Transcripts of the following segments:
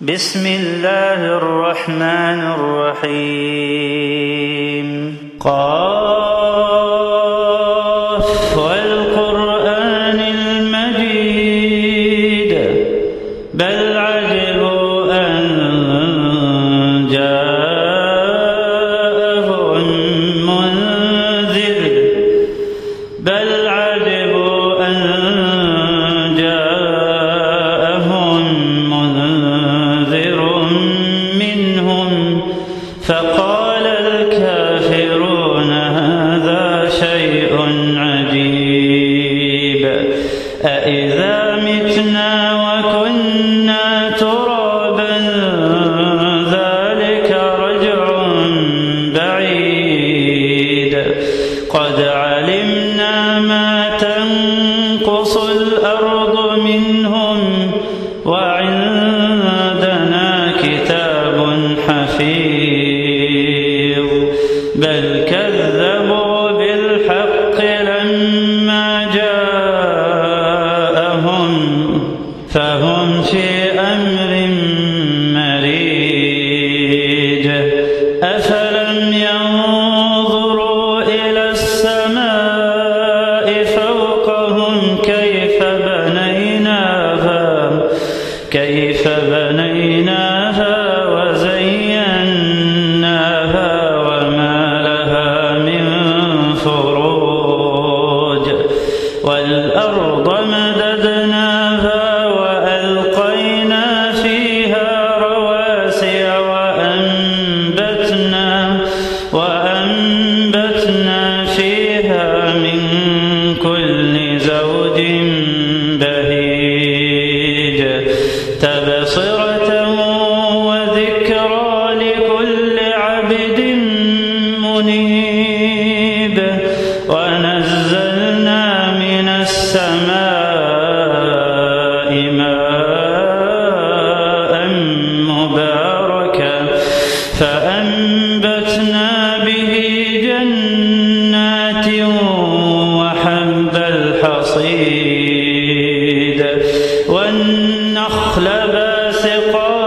بسم الله الرحمن الرحيم. قال وجعل الفروج والأرض مددناها والنخل باسقات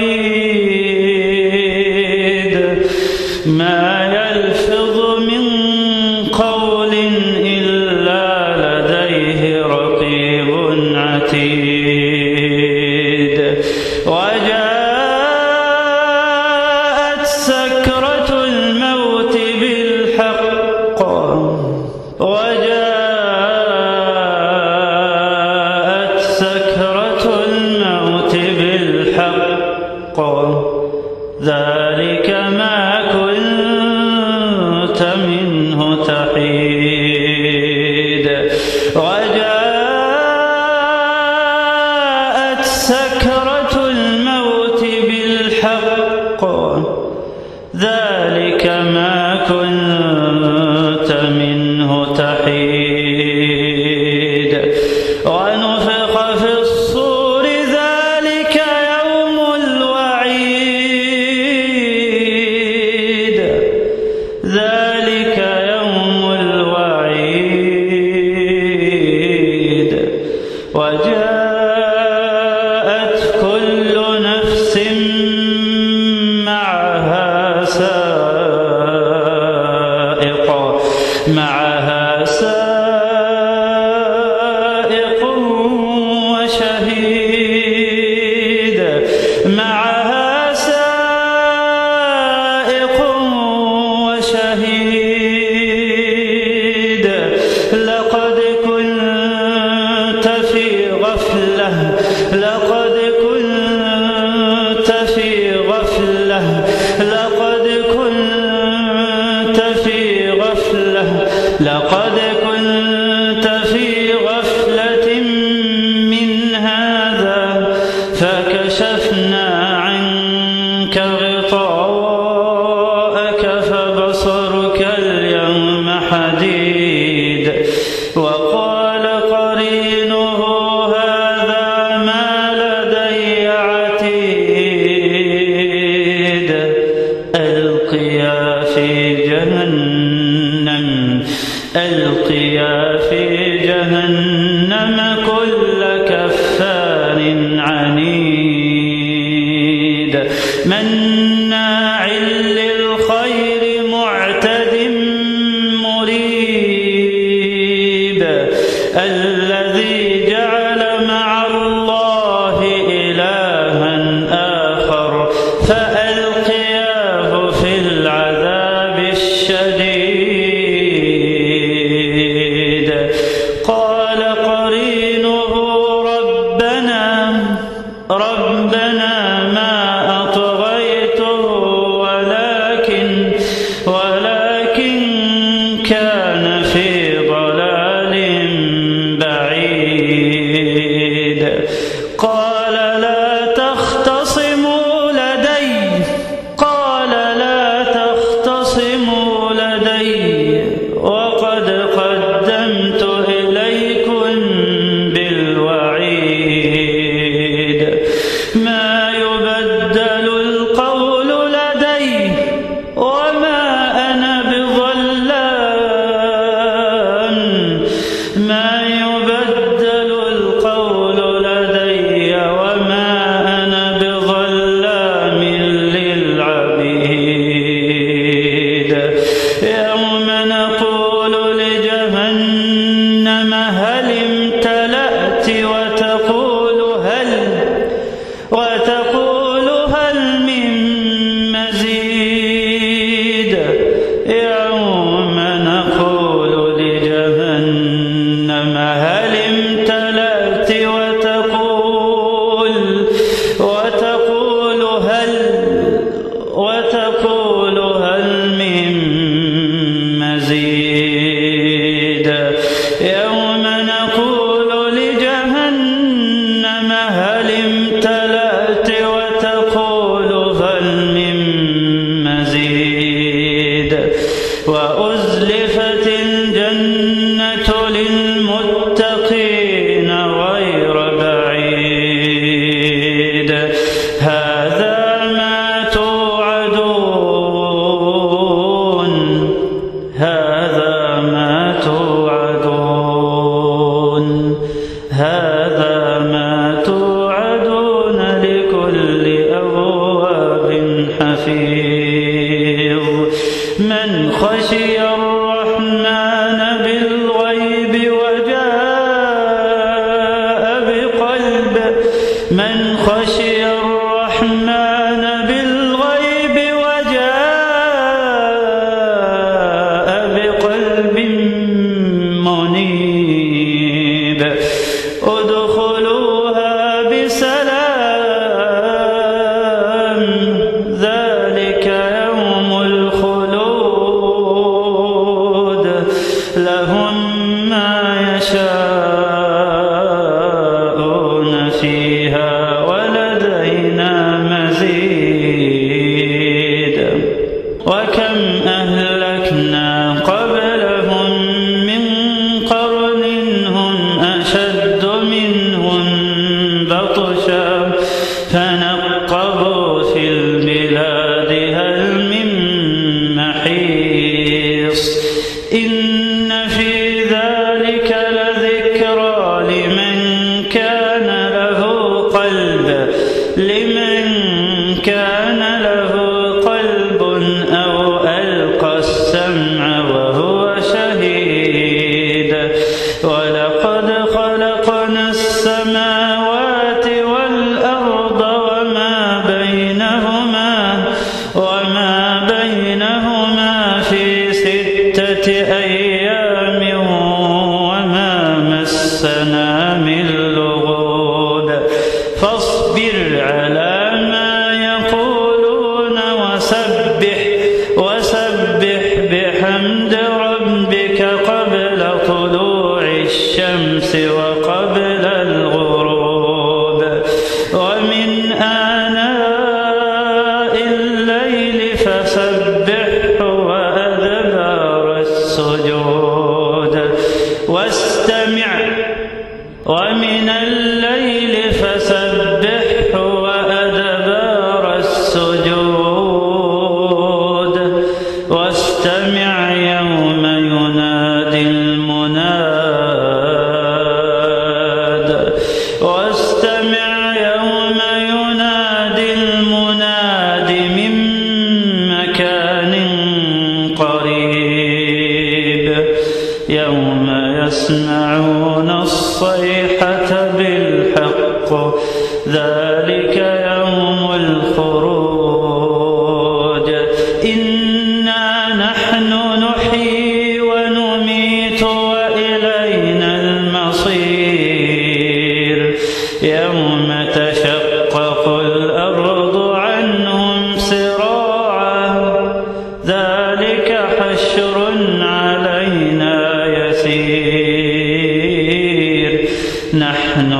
Hare كما كنت لو আছে واستمع يسير نحن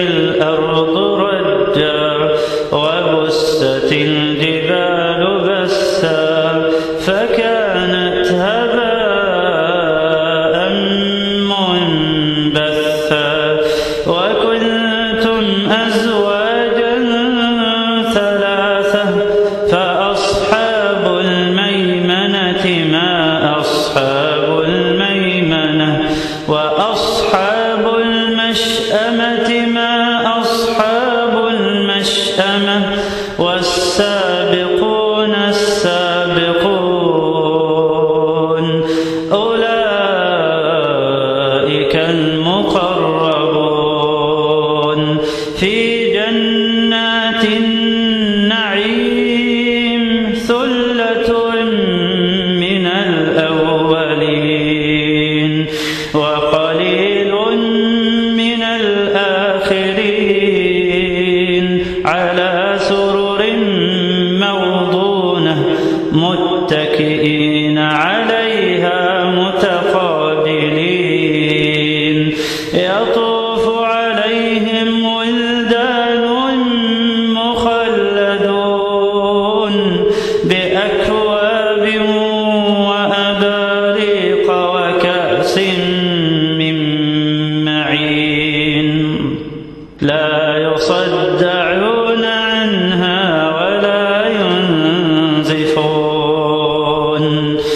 الأرض يَعْلَمُونَ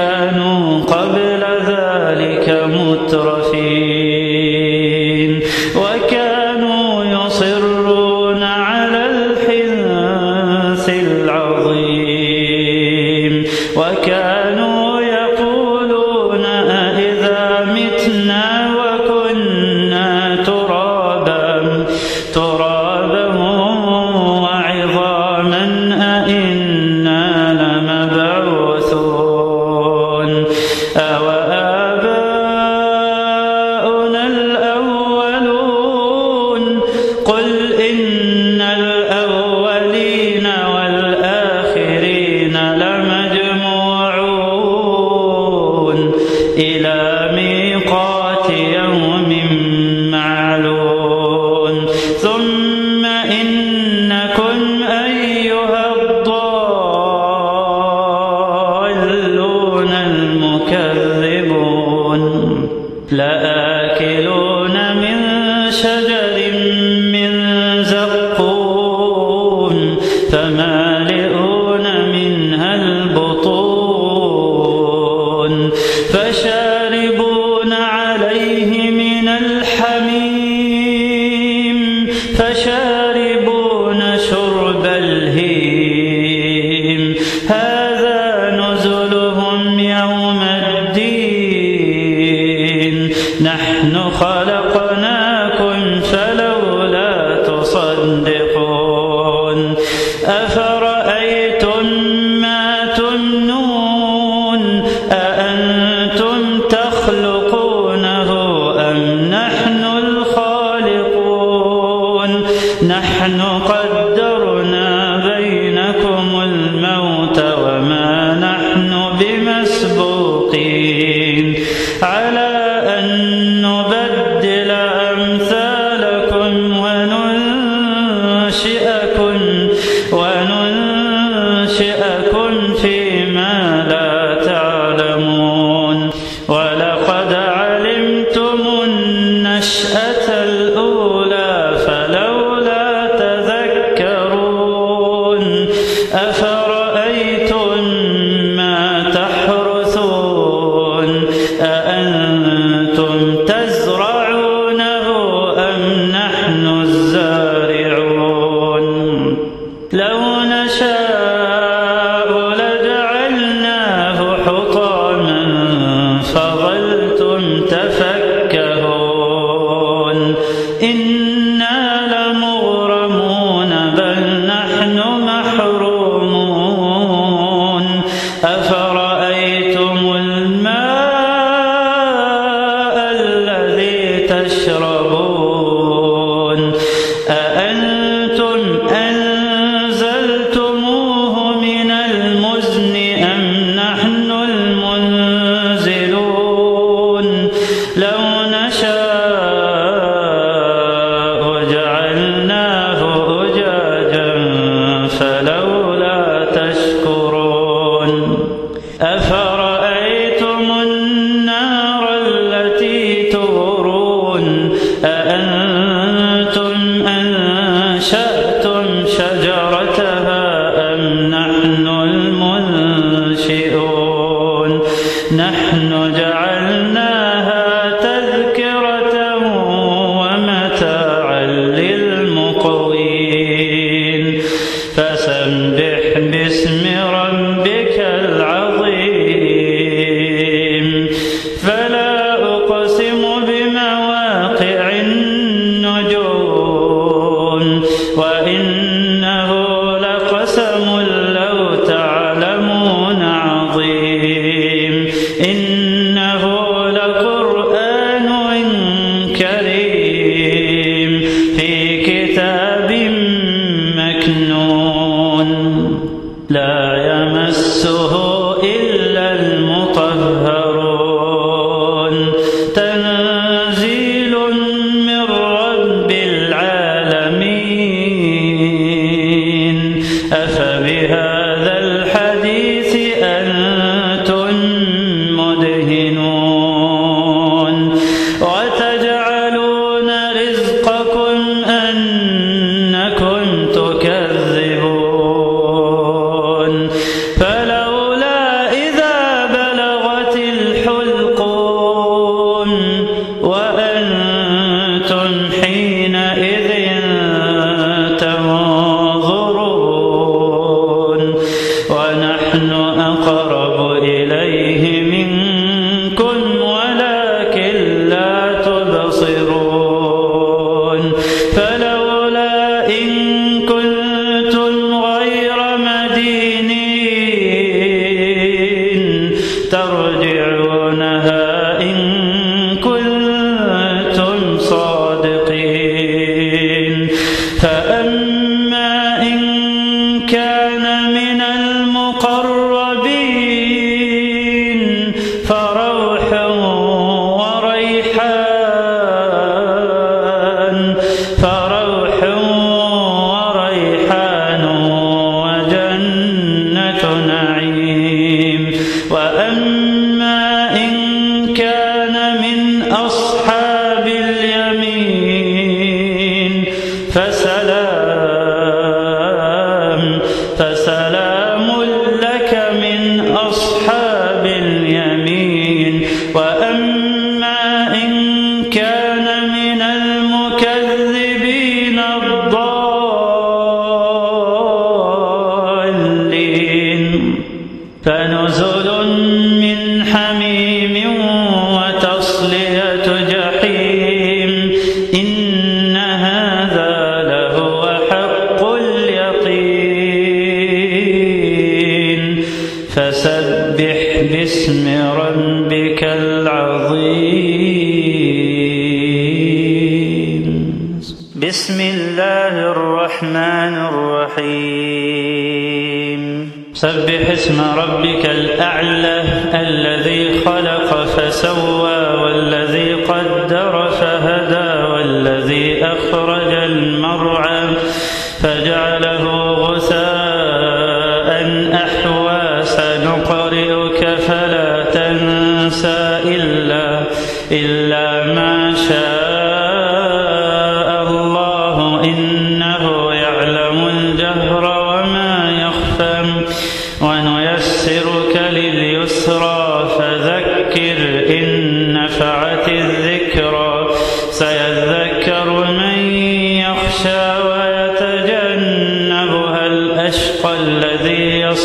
كانوا قبل يوم donde أفرأيتم نحن كان سبح اسم ربك الأعلى الذي خلق فسوى والذي قدر فهدى والذي أخرج المرعى فجعله غثاء أحوى. سنقرئك فلا تنسى إلا إلا ما شاء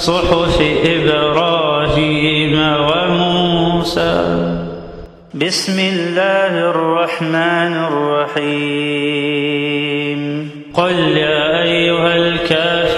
صحف إبراهيم وموسى. بسم الله الرحمن الرحيم. قل يا أيها الكافرون